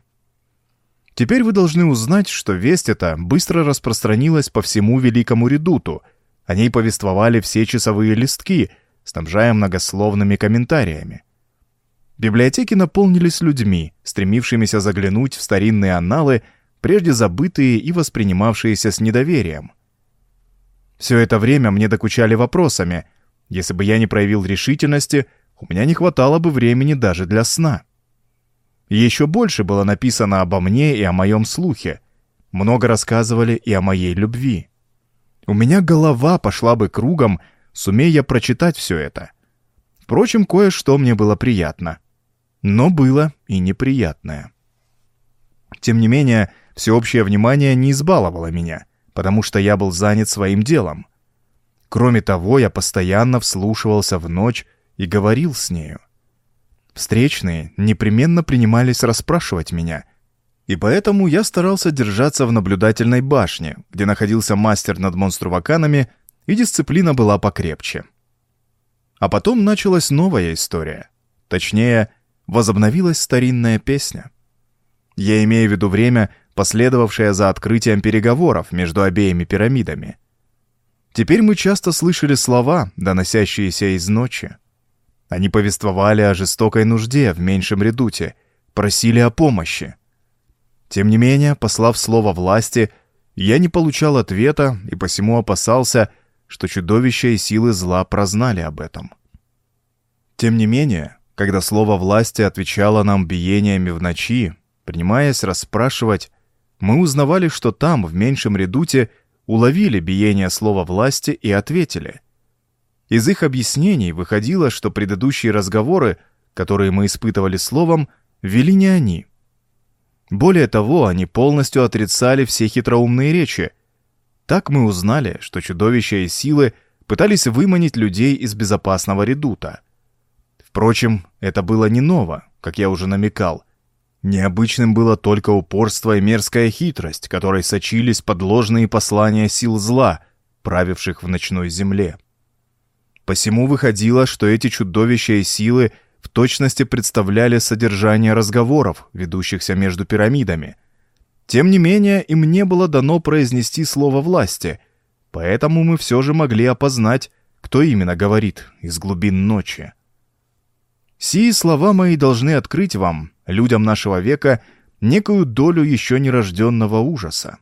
Теперь вы должны узнать, что весть эта быстро распространилась по всему Великому Редуту. О ней повествовали все часовые листки, снабжая многословными комментариями. Библиотеки наполнились людьми, стремившимися заглянуть в старинные анналы, прежде забытые и воспринимавшиеся с недоверием. Все это время мне докучали вопросами. Если бы я не проявил решительности, у меня не хватало бы времени даже для сна. Еще больше было написано обо мне и о моем слухе. Много рассказывали и о моей любви. У меня голова пошла бы кругом, сумея прочитать все это. Впрочем, кое-что мне было приятно. Но было и неприятное. Тем не менее, всеобщее внимание не избаловало меня, потому что я был занят своим делом. Кроме того, я постоянно вслушивался в ночь и говорил с нею. Встречные непременно принимались расспрашивать меня, и поэтому я старался держаться в наблюдательной башне, где находился мастер над монструваканами, и дисциплина была покрепче. А потом началась новая история. Точнее, возобновилась старинная песня. Я имею в виду время, последовавшее за открытием переговоров между обеими пирамидами. Теперь мы часто слышали слова, доносящиеся из ночи. Они повествовали о жестокой нужде в меньшем редуте, просили о помощи. Тем не менее, послав слово власти, я не получал ответа и посему опасался, что чудовища и силы зла прознали об этом. Тем не менее, когда слово власти отвечало нам биениями в ночи, принимаясь расспрашивать, мы узнавали, что там, в меньшем редуте, уловили биение слова власти и ответили — из их объяснений выходило, что предыдущие разговоры, которые мы испытывали словом, вели не они. Более того, они полностью отрицали все хитроумные речи. Так мы узнали, что чудовища и силы пытались выманить людей из безопасного редута. Впрочем, это было не ново, как я уже намекал. Необычным было только упорство и мерзкая хитрость, которой сочились подложные послания сил зла, правивших в ночной земле. Посему выходило, что эти чудовища и силы точности представляли содержание разговоров, ведущихся между пирамидами. Тем не менее, им не было дано произнести слово власти, поэтому мы все же могли опознать, кто именно говорит из глубин ночи. Сии слова мои должны открыть вам, людям нашего века, некую долю еще нерожденного ужаса.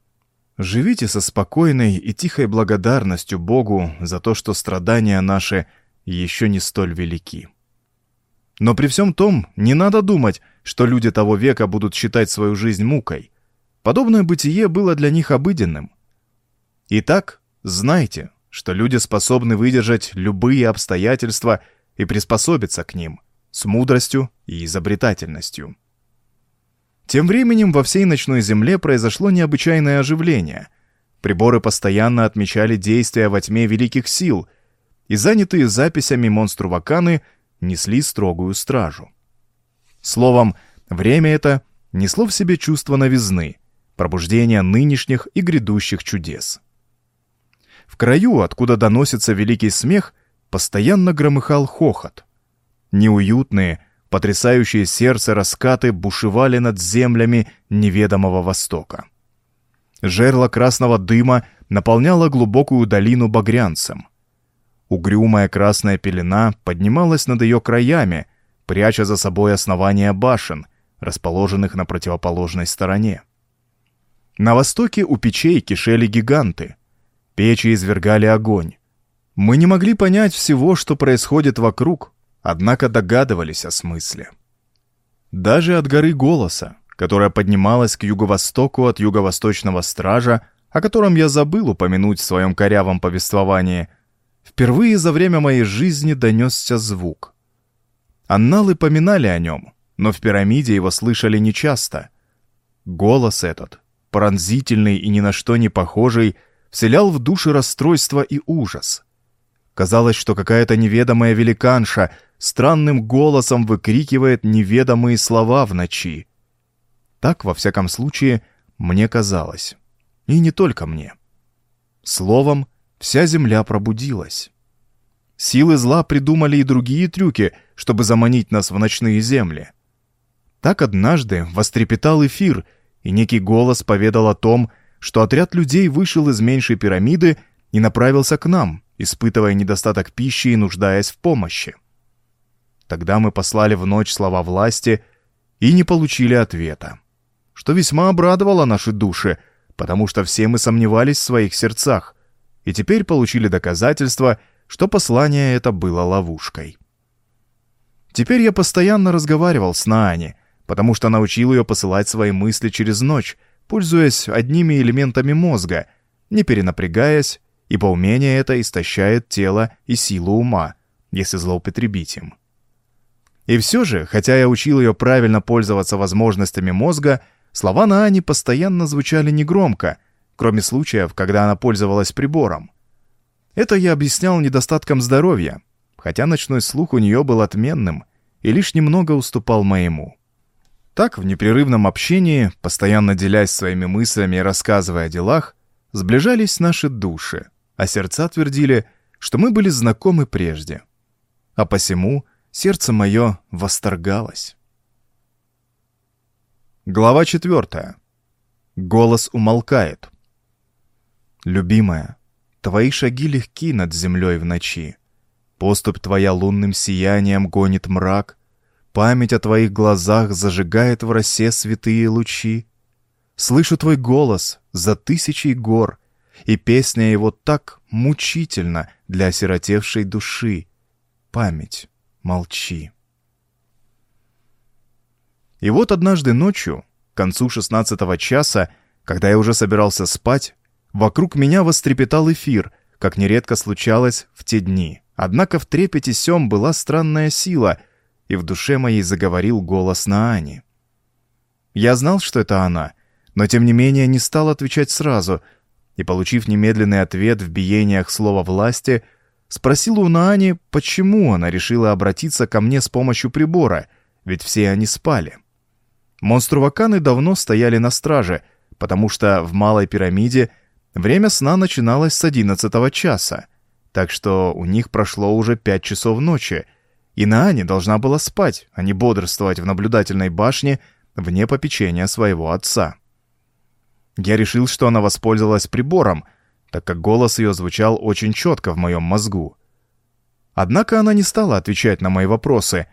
Живите со спокойной и тихой благодарностью Богу за то, что страдания наши еще не столь велики. Но при всем том, не надо думать, что люди того века будут считать свою жизнь мукой. Подобное бытие было для них обыденным. Итак, знайте, что люди способны выдержать любые обстоятельства и приспособиться к ним с мудростью и изобретательностью. Тем временем во всей ночной земле произошло необычайное оживление. Приборы постоянно отмечали действия во тьме великих сил, и занятые записями монстру-ваканы несли строгую стражу. Словом, время это несло в себе чувство новизны, пробуждения нынешних и грядущих чудес. В краю, откуда доносится великий смех, постоянно громыхал хохот. Неуютные, Потрясающие сердце раскаты бушевали над землями неведомого востока. Жерло красного дыма наполняло глубокую долину багрянцем. Угрюмая красная пелена поднималась над ее краями, пряча за собой основания башен, расположенных на противоположной стороне. На востоке у печей кишели гиганты. Печи извергали огонь. Мы не могли понять всего, что происходит вокруг, однако догадывались о смысле. Даже от горы Голоса, которая поднималась к юго-востоку от юго-восточного стража, о котором я забыл упомянуть в своем корявом повествовании, впервые за время моей жизни донесся звук. Анналы поминали о нем, но в пирамиде его слышали нечасто. Голос этот, пронзительный и ни на что не похожий, вселял в души расстройство и ужас. Казалось, что какая-то неведомая великанша странным голосом выкрикивает неведомые слова в ночи. Так, во всяком случае, мне казалось. И не только мне. Словом, вся земля пробудилась. Силы зла придумали и другие трюки, чтобы заманить нас в ночные земли. Так однажды вострепетал эфир, и некий голос поведал о том, что отряд людей вышел из меньшей пирамиды и направился к нам, испытывая недостаток пищи и нуждаясь в помощи. Тогда мы послали в ночь слова власти и не получили ответа, что весьма обрадовало наши души, потому что все мы сомневались в своих сердцах, и теперь получили доказательство, что послание это было ловушкой. Теперь я постоянно разговаривал с Наани, потому что научил ее посылать свои мысли через ночь, пользуясь одними элементами мозга, не перенапрягаясь, ибо умение это истощает тело и силу ума, если злоупотребить им. И все же, хотя я учил ее правильно пользоваться возможностями мозга, слова Наани постоянно звучали негромко, кроме случаев, когда она пользовалась прибором. Это я объяснял недостатком здоровья, хотя ночной слух у нее был отменным и лишь немного уступал моему. Так, в непрерывном общении, постоянно делясь своими мыслями и рассказывая о делах, сближались наши души, а сердца твердили, что мы были знакомы прежде. А посему сердце мое восторгалось. Глава четвертая. Голос умолкает. Любимая, Твои шаги легки над землей в ночи. Поступь твоя лунным сиянием гонит мрак. Память о твоих глазах зажигает в росе святые лучи. Слышу твой голос за тысячей гор, И песня его так мучительна для осиротевшей души. Память, молчи. И вот однажды ночью, к концу шестнадцатого часа, когда я уже собирался спать, Вокруг меня вострепетал эфир, как нередко случалось в те дни. Однако в трепете сём была странная сила, и в душе моей заговорил голос Наани. Я знал, что это она, но тем не менее не стал отвечать сразу, и, получив немедленный ответ в биениях слова власти, спросил у Наани, почему она решила обратиться ко мне с помощью прибора, ведь все они спали. Монструваканы давно стояли на страже, потому что в Малой пирамиде — Время сна начиналось с 11 часа, так что у них прошло уже 5 часов ночи, и Наани должна была спать, а не бодрствовать в наблюдательной башне вне попечения своего отца. Я решил, что она воспользовалась прибором, так как голос ее звучал очень четко в моем мозгу. Однако она не стала отвечать на мои вопросы,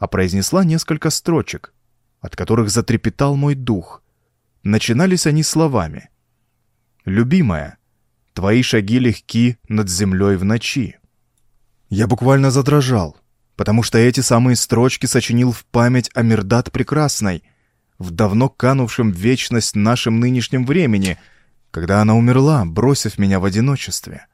а произнесла несколько строчек, от которых затрепетал мой дух. Начинались они словами — любимая, твои шаги легки над землей в ночи. Я буквально задрожал, потому что эти самые строчки сочинил в память о Мирдат Прекрасной, в давно канувшем в вечность нашем нынешнем времени, когда она умерла, бросив меня в одиночестве.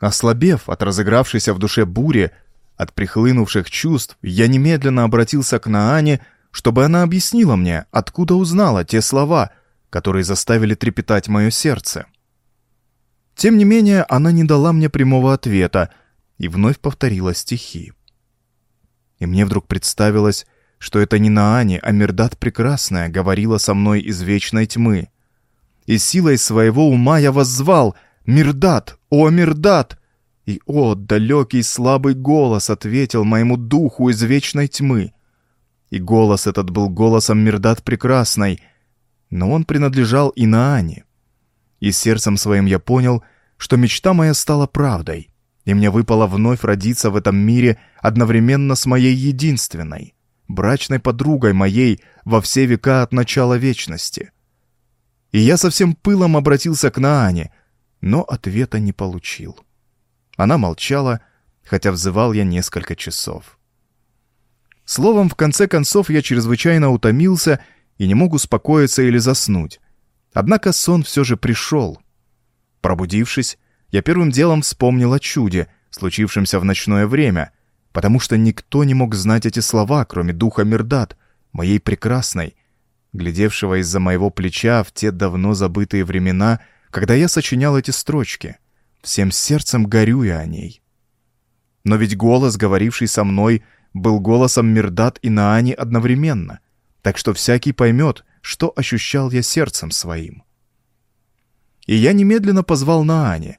Ослабев от разыгравшейся в душе бури, от прихлынувших чувств, я немедленно обратился к Наане, чтобы она объяснила мне, откуда узнала те слова, которые заставили трепетать мое сердце. Тем не менее, она не дала мне прямого ответа и вновь повторила стихи. И мне вдруг представилось, что это не Наани, а Мирдат Прекрасная говорила со мной из вечной тьмы. И силой своего ума я воззвал «Мирдат! О, Мирдат!» И, о, далекий слабый голос ответил моему духу из вечной тьмы. И голос этот был голосом Мирдат Прекрасной — но он принадлежал и Наане. И сердцем своим я понял, что мечта моя стала правдой, и мне выпало вновь родиться в этом мире одновременно с моей единственной, брачной подругой моей во все века от начала вечности. И я со всем пылом обратился к Наане, но ответа не получил. Она молчала, хотя взывал я несколько часов. Словом, в конце концов я чрезвычайно утомился и не мог успокоиться или заснуть. Однако сон все же пришел. Пробудившись, я первым делом вспомнил о чуде, случившемся в ночное время, потому что никто не мог знать эти слова, кроме духа Мирдат, моей прекрасной, глядевшего из-за моего плеча в те давно забытые времена, когда я сочинял эти строчки, всем сердцем горюя о ней. Но ведь голос, говоривший со мной, был голосом Мирдат и Наани одновременно, так что всякий поймет, что ощущал я сердцем своим. И я немедленно позвал Наани,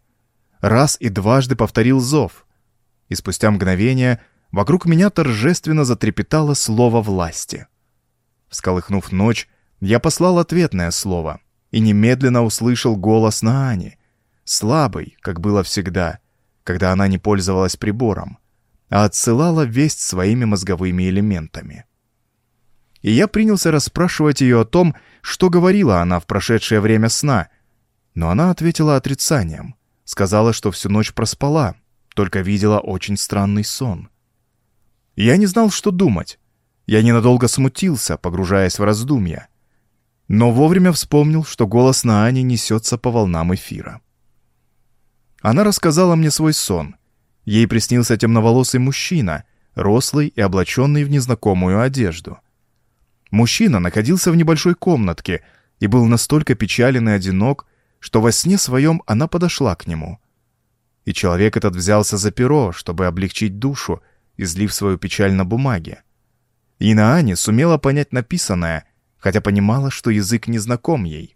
раз и дважды повторил зов, и спустя мгновение вокруг меня торжественно затрепетало слово власти. Всколыхнув ночь, я послал ответное слово и немедленно услышал голос Наани, слабый, как было всегда, когда она не пользовалась прибором, а отсылала весть своими мозговыми элементами. И я принялся расспрашивать ее о том, что говорила она в прошедшее время сна, но она ответила отрицанием, сказала, что всю ночь проспала, только видела очень странный сон. Я не знал, что думать. Я ненадолго смутился, погружаясь в раздумья. Но вовремя вспомнил, что голос Наани несется по волнам эфира. Она рассказала мне свой сон. Ей приснился темноволосый мужчина, рослый и облаченный в незнакомую одежду. Мужчина находился в небольшой комнатке и был настолько печален и одинок, что во сне своем она подошла к нему. И человек этот взялся за перо, чтобы облегчить душу, излив свою печаль на бумаге. И Наани сумела понять написанное, хотя понимала, что язык не знаком ей.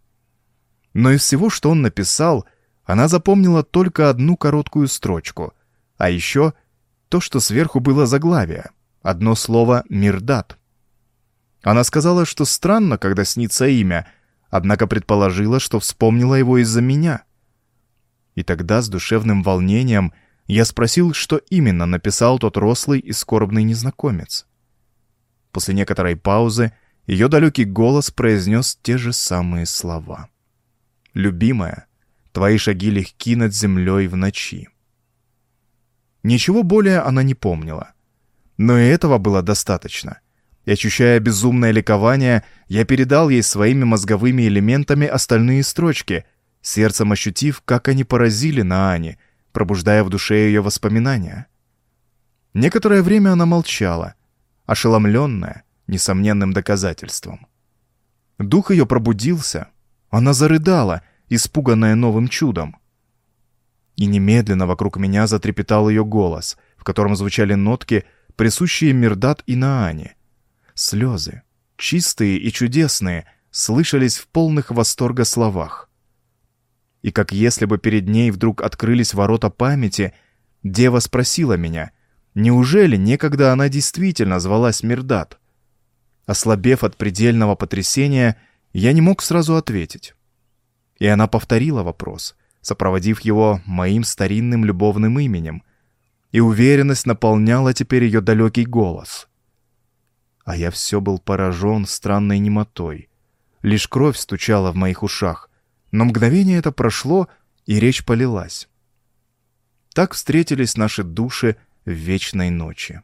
Но из всего, что он написал, она запомнила только одну короткую строчку, а еще то, что сверху было заглавие, одно слово «Мирдат». Она сказала, что странно, когда снится имя, однако предположила, что вспомнила его из-за меня. И тогда с душевным волнением я спросил, что именно написал тот рослый и скорбный незнакомец. После некоторой паузы ее далекий голос произнес те же самые слова. «Любимая, твои шаги легки над землей в ночи». Ничего более она не помнила. Но и этого было достаточно. И ощущая безумное ликование, я передал ей своими мозговыми элементами остальные строчки, сердцем ощутив, как они поразили на Ане, пробуждая в душе ее воспоминания. Некоторое время она молчала, ошеломленная несомненным доказательством. Дух ее пробудился, она зарыдала, испуганная новым чудом. И немедленно вокруг меня затрепетал ее голос, в котором звучали нотки, присущие Мирдат и Наане — Слезы, чистые и чудесные, слышались в полных восторга словах. И как если бы перед ней вдруг открылись ворота памяти, дева спросила меня, неужели некогда она действительно звалась Мирдат? Ослабев от предельного потрясения, я не мог сразу ответить. И она повторила вопрос, сопроводив его моим старинным любовным именем, и уверенность наполняла теперь ее далекий голос — а я все был поражен странной немотой. Лишь кровь стучала в моих ушах, но мгновение это прошло, и речь полилась. Так встретились наши души в вечной ночи.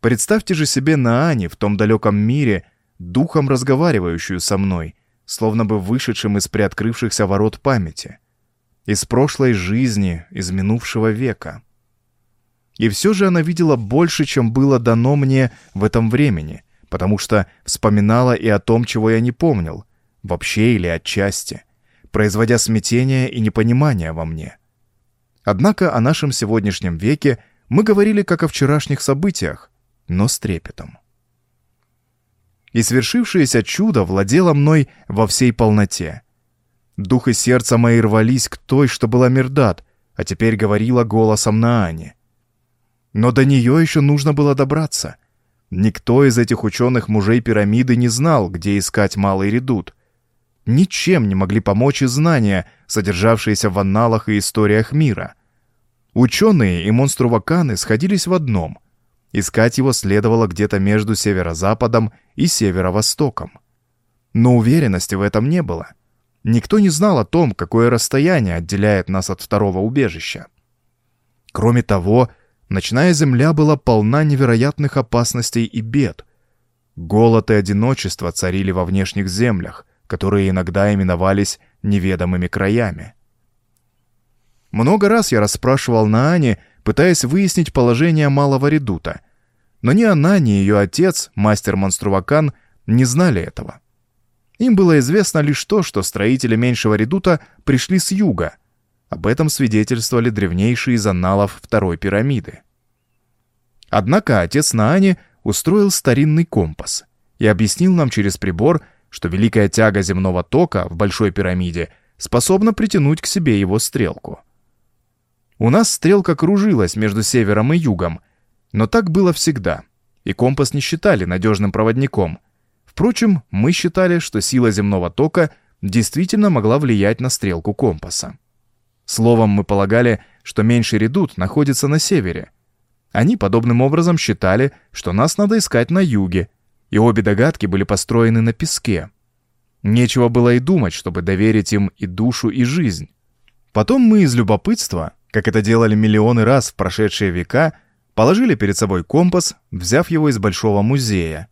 Представьте же себе Наани в том далеком мире, духом разговаривающую со мной, словно бы вышедшим из приоткрывшихся ворот памяти, из прошлой жизни, из минувшего века. И все же она видела больше, чем было дано мне в этом времени, потому что вспоминала и о том, чего я не помнил, вообще или отчасти, производя смятение и непонимание во мне. Однако о нашем сегодняшнем веке мы говорили как о вчерашних событиях, но с трепетом. И свершившееся чудо владело мной во всей полноте. Дух и сердце мои рвались к той, что была Мирдат, а теперь говорила голосом Наани — но до нее еще нужно было добраться. Никто из этих ученых мужей пирамиды не знал, где искать малый редут. Ничем не могли помочь и знания, содержавшиеся в анналах и историях мира. Ученые и монструваканы сходились в одном. Искать его следовало где-то между северо-западом и северо-востоком. Но уверенности в этом не было. Никто не знал о том, какое расстояние отделяет нас от второго убежища. Кроме того, Ночная земля была полна невероятных опасностей и бед. Голод и одиночество царили во внешних землях, которые иногда именовались неведомыми краями. Много раз я расспрашивал Наани, пытаясь выяснить положение малого редута. Но ни она, ни ее отец, мастер Монструвакан, не знали этого. Им было известно лишь то, что строители меньшего редута пришли с юга. Об этом свидетельствовали древнейшие из аналов второй пирамиды. Однако отец Наани устроил старинный компас и объяснил нам через прибор, что великая тяга земного тока в Большой пирамиде способна притянуть к себе его стрелку. У нас стрелка кружилась между севером и югом, но так было всегда, и компас не считали надежным проводником. Впрочем, мы считали, что сила земного тока действительно могла влиять на стрелку компаса. Словом, мы полагали, что меньший редут находится на севере. Они подобным образом считали, что нас надо искать на юге, и обе догадки были построены на песке. Нечего было и думать, чтобы доверить им и душу, и жизнь. Потом мы из любопытства, как это делали миллионы раз в прошедшие века, положили перед собой компас, взяв его из большого музея.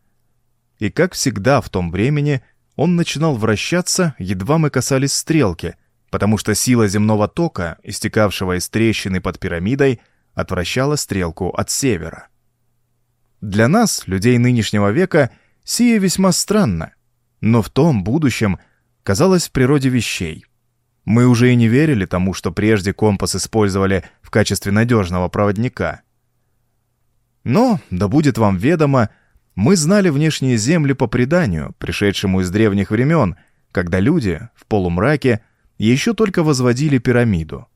И как всегда в том времени он начинал вращаться, едва мы касались стрелки, потому что сила земного тока, истекавшего из трещины под пирамидой, отвращала стрелку от севера. Для нас, людей нынешнего века, сие весьма странно, но в том будущем казалось в природе вещей. Мы уже и не верили тому, что прежде компас использовали в качестве надежного проводника. Но, да будет вам ведомо, мы знали внешние земли по преданию, пришедшему из древних времен, когда люди в полумраке еще только возводили пирамиду.